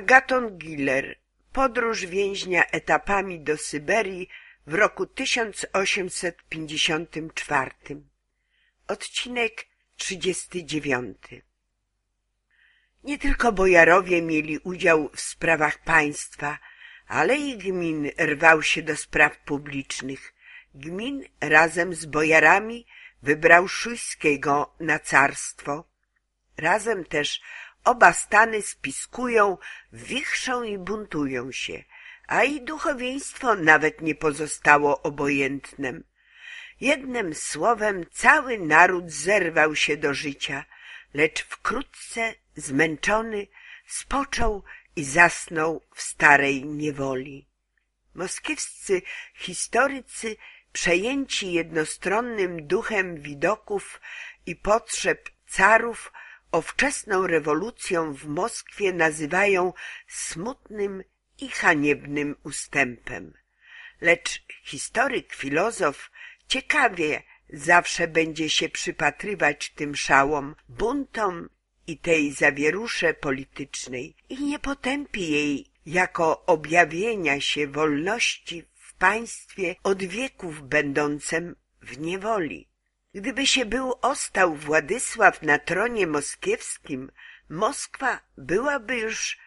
Agaton Giller Podróż więźnia etapami do Syberii w roku 1854 Odcinek 39 Nie tylko bojarowie mieli udział w sprawach państwa, ale i gmin rwał się do spraw publicznych. Gmin razem z bojarami wybrał Szujskiego na carstwo. Razem też Oba stany spiskują, wichrzą i buntują się, a i duchowieństwo nawet nie pozostało obojętnem. Jednym słowem cały naród zerwał się do życia, lecz wkrótce zmęczony spoczął i zasnął w starej niewoli. Moskiewscy historycy przejęci jednostronnym duchem widoków i potrzeb carów owczesną rewolucją w Moskwie nazywają smutnym i haniebnym ustępem. Lecz historyk, filozof ciekawie zawsze będzie się przypatrywać tym szałom, buntom i tej zawierusze politycznej i nie potępi jej jako objawienia się wolności w państwie od wieków będącem w niewoli. Gdyby się był ostał Władysław na tronie moskiewskim, Moskwa byłaby już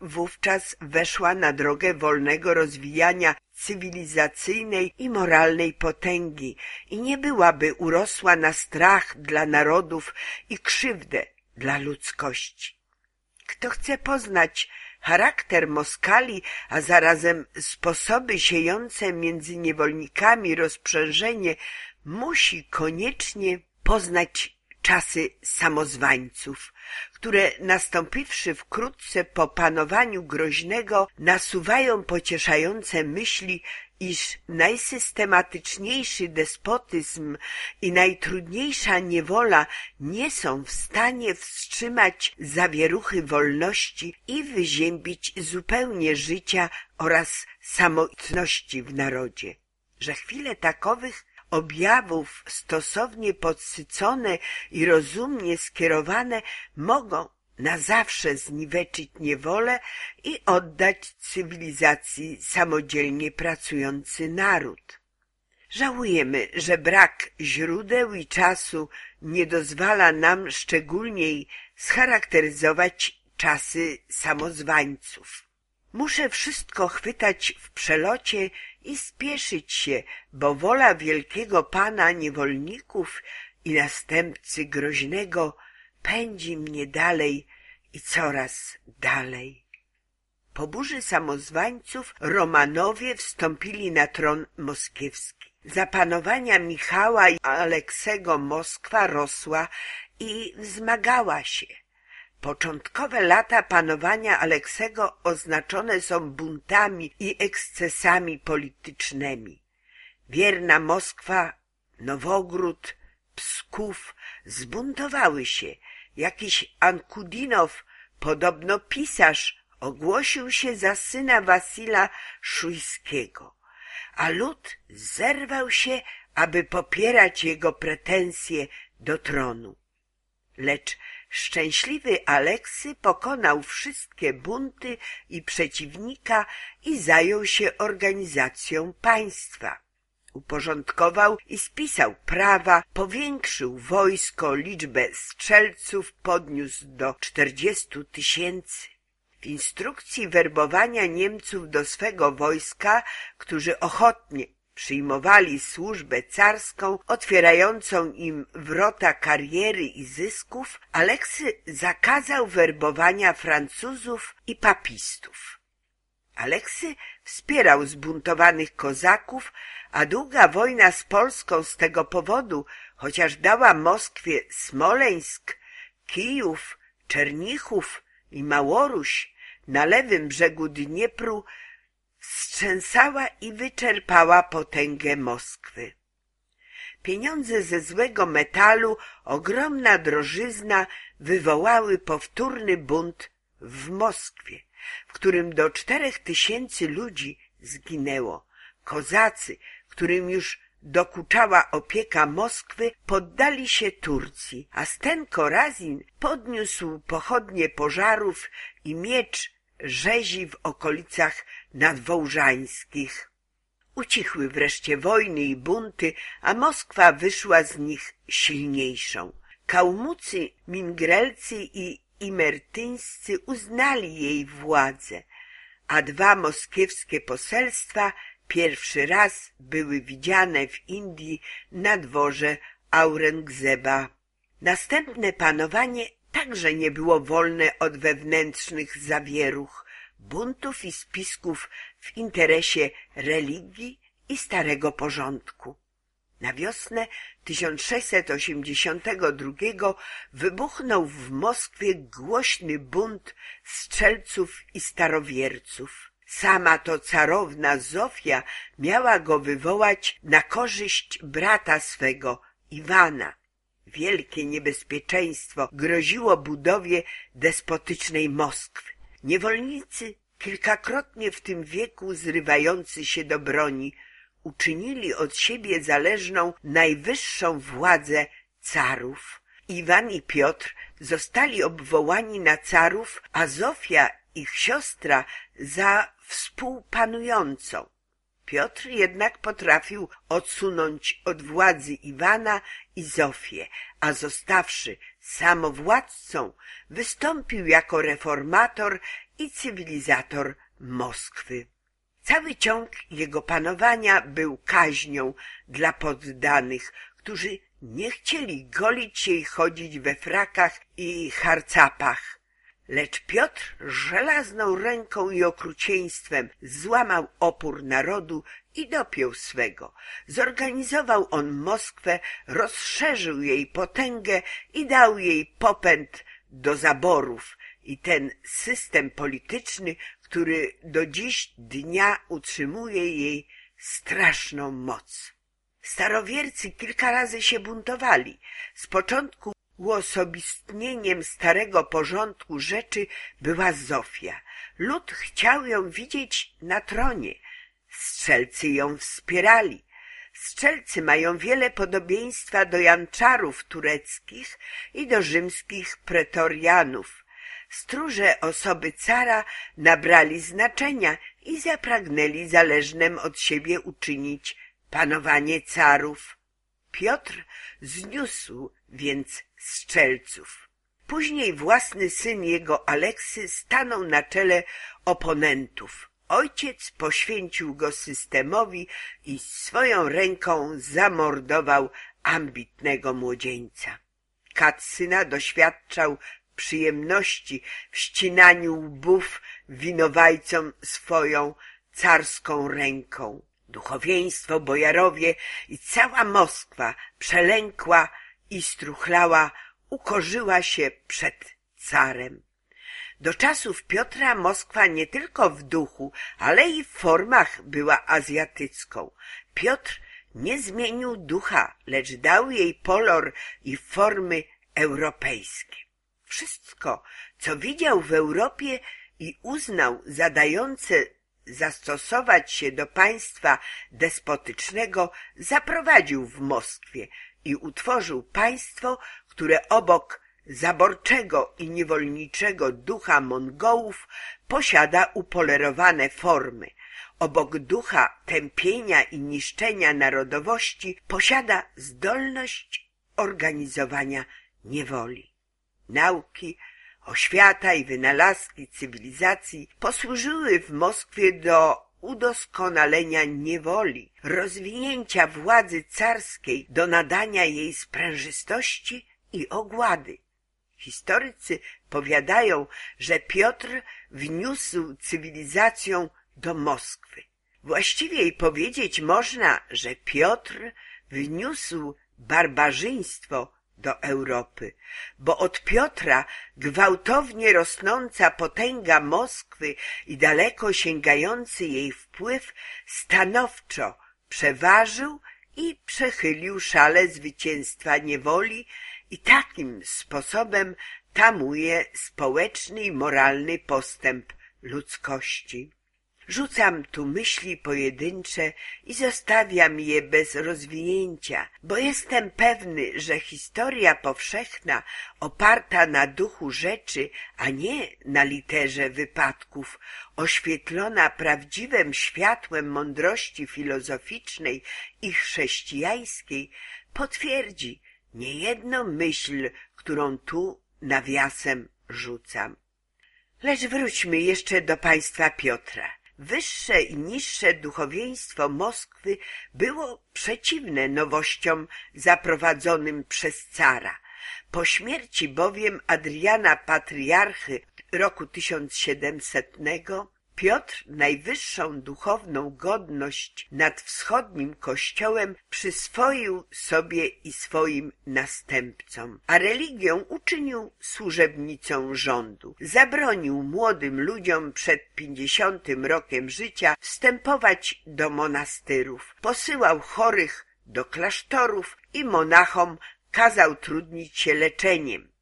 wówczas weszła na drogę wolnego rozwijania cywilizacyjnej i moralnej potęgi i nie byłaby urosła na strach dla narodów i krzywdę dla ludzkości. Kto chce poznać charakter Moskali, a zarazem sposoby siejące między niewolnikami rozprzężenie musi koniecznie poznać czasy samozwańców, które nastąpiwszy wkrótce po panowaniu groźnego nasuwają pocieszające myśli, iż najsystematyczniejszy despotyzm i najtrudniejsza niewola nie są w stanie wstrzymać zawieruchy wolności i wyziębić zupełnie życia oraz samotności w narodzie, że chwile takowych objawów stosownie podsycone i rozumnie skierowane mogą na zawsze zniweczyć niewolę i oddać cywilizacji samodzielnie pracujący naród. Żałujemy, że brak źródeł i czasu nie dozwala nam szczególniej scharakteryzować czasy samozwańców. Muszę wszystko chwytać w przelocie i spieszyć się, bo wola wielkiego pana niewolników i następcy groźnego pędzi mnie dalej i coraz dalej. Po burzy samozwańców Romanowie wstąpili na tron moskiewski. Za panowania Michała i Aleksego Moskwa rosła i wzmagała się. Początkowe lata panowania Aleksego oznaczone są buntami i ekscesami politycznymi. Wierna Moskwa, Nowogród, Psków zbuntowały się. Jakiś Ankudinow, podobno pisarz, ogłosił się za syna Wasila Szujskiego, a lud zerwał się, aby popierać jego pretensje do tronu. Lecz Szczęśliwy Aleksy pokonał wszystkie bunty i przeciwnika i zajął się organizacją państwa. Uporządkował i spisał prawa, powiększył wojsko, liczbę strzelców podniósł do czterdziestu tysięcy. W instrukcji werbowania Niemców do swego wojska, którzy ochotnie Przyjmowali służbę carską, otwierającą im wrota kariery i zysków, Aleksy zakazał werbowania Francuzów i papistów. Aleksy wspierał zbuntowanych kozaków, a długa wojna z Polską z tego powodu, chociaż dała Moskwie Smoleńsk, Kijów, Czernichów i Małoruś na lewym brzegu Dniepru, wstrzęsała i wyczerpała potęgę Moskwy. Pieniądze ze złego metalu, ogromna drożyzna wywołały powtórny bunt w Moskwie, w którym do czterech tysięcy ludzi zginęło. Kozacy, którym już dokuczała opieka Moskwy, poddali się Turcji, a Stenko Razin podniósł pochodnie pożarów i miecz rzezi w okolicach nadwołżańskich. Ucichły wreszcie wojny i bunty, a Moskwa wyszła z nich silniejszą. Kałmucy, Mingrelcy i Imertyńscy uznali jej władzę, a dwa moskiewskie poselstwa pierwszy raz były widziane w Indii na dworze Aurengzeba. Następne panowanie także nie było wolne od wewnętrznych zawieruch, buntów i spisków w interesie religii i starego porządku. Na wiosnę 1682 wybuchnął w Moskwie głośny bunt strzelców i starowierców. Sama to carowna Zofia miała go wywołać na korzyść brata swego, Iwana. Wielkie niebezpieczeństwo groziło budowie despotycznej Moskwy. Niewolnicy, kilkakrotnie w tym wieku zrywający się do broni, uczynili od siebie zależną najwyższą władzę carów. Iwan i Piotr zostali obwołani na carów, a Zofia, ich siostra, za współpanującą. Piotr jednak potrafił odsunąć od władzy Iwana i Zofię, a zostawszy samowładcą, wystąpił jako reformator i cywilizator Moskwy. Cały ciąg jego panowania był kaźnią dla poddanych, którzy nie chcieli golić się i chodzić we frakach i harcapach. Lecz Piotr żelazną ręką i okrucieństwem złamał opór narodu i dopiął swego. Zorganizował on Moskwę, rozszerzył jej potęgę i dał jej popęd do zaborów i ten system polityczny, który do dziś dnia utrzymuje jej straszną moc. Starowiercy kilka razy się buntowali. Z początku uosobistnieniem starego porządku rzeczy była Zofia. Lud chciał ją widzieć na tronie. Strzelcy ją wspierali. Strzelcy mają wiele podobieństwa do janczarów tureckich i do rzymskich pretorianów. Stróże osoby cara nabrali znaczenia i zapragnęli zależnym od siebie uczynić panowanie carów. Piotr zniósł więc strzelców. Później własny syn jego Aleksy stanął na czele oponentów. Ojciec poświęcił go systemowi i swoją ręką zamordował ambitnego młodzieńca. Katsyna doświadczał przyjemności w ścinaniu łbów winowajcom swoją carską ręką. Duchowieństwo, bojarowie i cała Moskwa przelękła i struchlała, ukorzyła się przed carem. Do czasów Piotra Moskwa nie tylko w duchu, ale i w formach była azjatycką. Piotr nie zmienił ducha, lecz dał jej polor i formy europejskie. Wszystko, co widział w Europie i uznał zadające zastosować się do państwa despotycznego, zaprowadził w Moskwie i utworzył państwo, które obok zaborczego i niewolniczego ducha Mongołów posiada upolerowane formy. Obok ducha tępienia i niszczenia narodowości posiada zdolność organizowania niewoli. Nauki, oświata i wynalazki cywilizacji posłużyły w Moskwie do udoskonalenia niewoli, rozwinięcia władzy carskiej, do nadania jej sprężystości i ogłady. Historycy powiadają, że Piotr wniósł cywilizację do Moskwy. Właściwie powiedzieć można, że Piotr wniósł barbarzyństwo do Europy, bo od Piotra gwałtownie rosnąca potęga Moskwy i daleko sięgający jej wpływ stanowczo przeważył i przechylił szale zwycięstwa niewoli i takim sposobem tamuje społeczny i moralny postęp ludzkości. Rzucam tu myśli pojedyncze i zostawiam je bez rozwinięcia, bo jestem pewny, że historia powszechna, oparta na duchu rzeczy, a nie na literze wypadków, oświetlona prawdziwym światłem mądrości filozoficznej i chrześcijańskiej, potwierdzi niejedną myśl, którą tu nawiasem rzucam. Lecz wróćmy jeszcze do państwa Piotra. Wyższe i niższe duchowieństwo Moskwy było przeciwne nowościom zaprowadzonym przez cara. Po śmierci bowiem Adriana Patriarchy roku 1700 Piotr najwyższą duchowną godność nad wschodnim kościołem przyswoił sobie i swoim następcom, a religią uczynił służebnicą rządu. Zabronił młodym ludziom przed pięćdziesiątym rokiem życia wstępować do monastyrów, posyłał chorych do klasztorów i monachom kazał trudnić się leczeniem.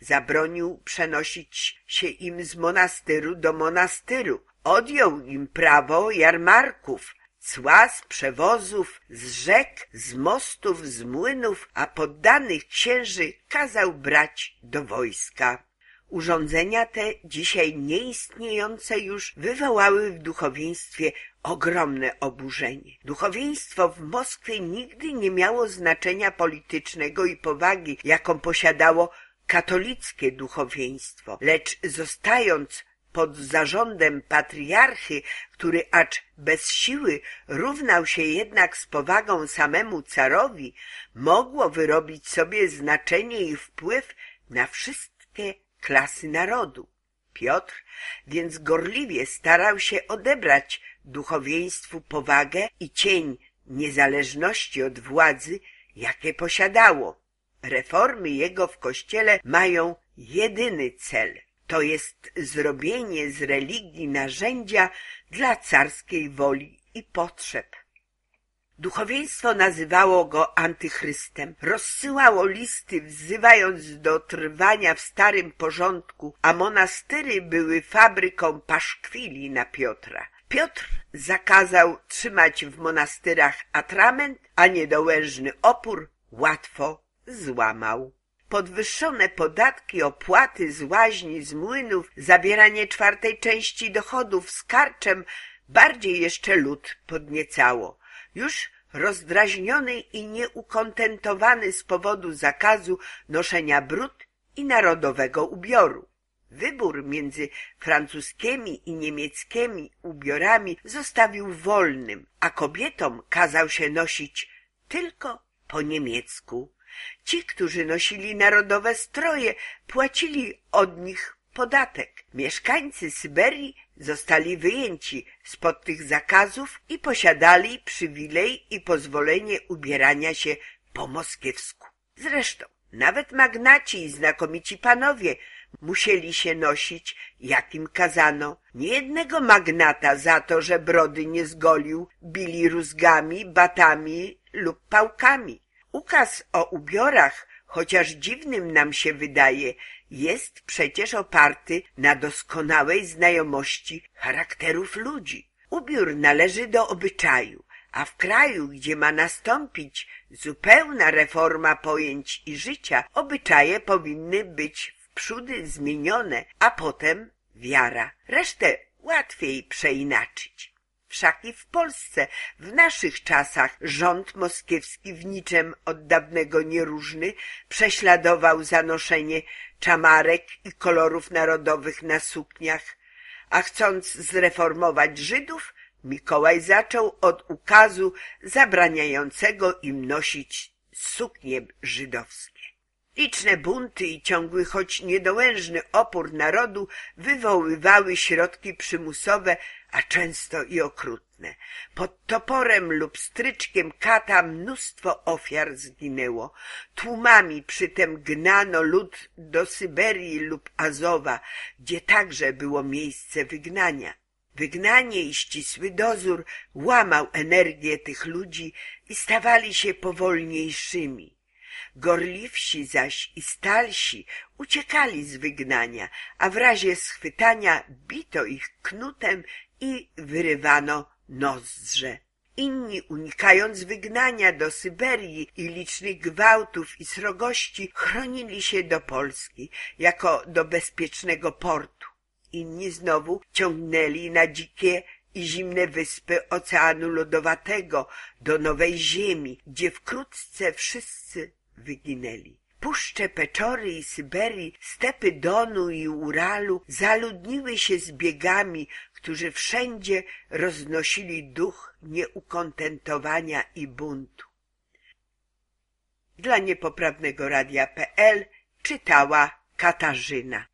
Zabronił przenosić się im z monastyru do monastyru, Odjął im prawo jarmarków, cła z przewozów, z rzek, z mostów, z młynów, a poddanych księży kazał brać do wojska. Urządzenia te, dzisiaj nieistniejące już, wywołały w duchowieństwie ogromne oburzenie. Duchowieństwo w Moskwie nigdy nie miało znaczenia politycznego i powagi, jaką posiadało katolickie duchowieństwo, lecz zostając pod zarządem patriarchy, który acz bez siły równał się jednak z powagą samemu carowi, mogło wyrobić sobie znaczenie i wpływ na wszystkie klasy narodu. Piotr więc gorliwie starał się odebrać duchowieństwu powagę i cień niezależności od władzy, jakie posiadało. Reformy jego w kościele mają jedyny cel – to jest zrobienie z religii narzędzia dla carskiej woli i potrzeb. Duchowieństwo nazywało go antychrystem, rozsyłało listy wzywając do trwania w starym porządku, a monastyry były fabryką paszkwili na Piotra. Piotr zakazał trzymać w monastyrach atrament, a niedołężny opór łatwo złamał podwyższone podatki, opłaty z łaźni, z młynów, zabieranie czwartej części dochodów z karczem bardziej jeszcze lud podniecało. Już rozdraźniony i nieukontentowany z powodu zakazu noszenia brud i narodowego ubioru. Wybór między francuskimi i niemieckimi ubiorami zostawił wolnym, a kobietom kazał się nosić tylko po niemiecku. Ci, którzy nosili narodowe stroje, płacili od nich podatek. Mieszkańcy Syberii zostali wyjęci spod tych zakazów i posiadali przywilej i pozwolenie ubierania się po moskiewsku. Zresztą nawet magnaci i znakomici panowie musieli się nosić, jakim kazano. Niejednego magnata za to, że brody nie zgolił, bili rózgami, batami lub pałkami. Ukaz o ubiorach, chociaż dziwnym nam się wydaje, jest przecież oparty na doskonałej znajomości charakterów ludzi. Ubiór należy do obyczaju, a w kraju, gdzie ma nastąpić zupełna reforma pojęć i życia, obyczaje powinny być wprzódy zmienione, a potem wiara. Resztę łatwiej przeinaczyć. Wszak i w Polsce w naszych czasach rząd moskiewski w niczym od dawnego nieróżny prześladował zanoszenie czamarek i kolorów narodowych na sukniach, a chcąc zreformować Żydów, Mikołaj zaczął od ukazu zabraniającego im nosić suknie żydowskie. Liczne bunty i ciągły, choć niedołężny opór narodu wywoływały środki przymusowe a często i okrutne. Pod toporem lub stryczkiem kata mnóstwo ofiar zginęło. Tłumami przytem gnano lud do Syberii lub Azowa, gdzie także było miejsce wygnania. Wygnanie i ścisły dozór łamał energię tych ludzi i stawali się powolniejszymi. Gorliwsi zaś i stalsi uciekali z wygnania, a w razie schwytania bito ich knutem i wyrywano nozdrze. Inni, unikając wygnania do Syberii i licznych gwałtów i srogości, chronili się do Polski jako do bezpiecznego portu. Inni znowu ciągnęli na dzikie i zimne wyspy Oceanu Lodowatego do Nowej Ziemi, gdzie wkrótce wszyscy wyginęli. Puszcze Peczory i Syberii, stepy Donu i Uralu zaludniły się zbiegami, którzy wszędzie roznosili duch nieukontentowania i buntu. Dla niepoprawnego radia.pl czytała Katarzyna.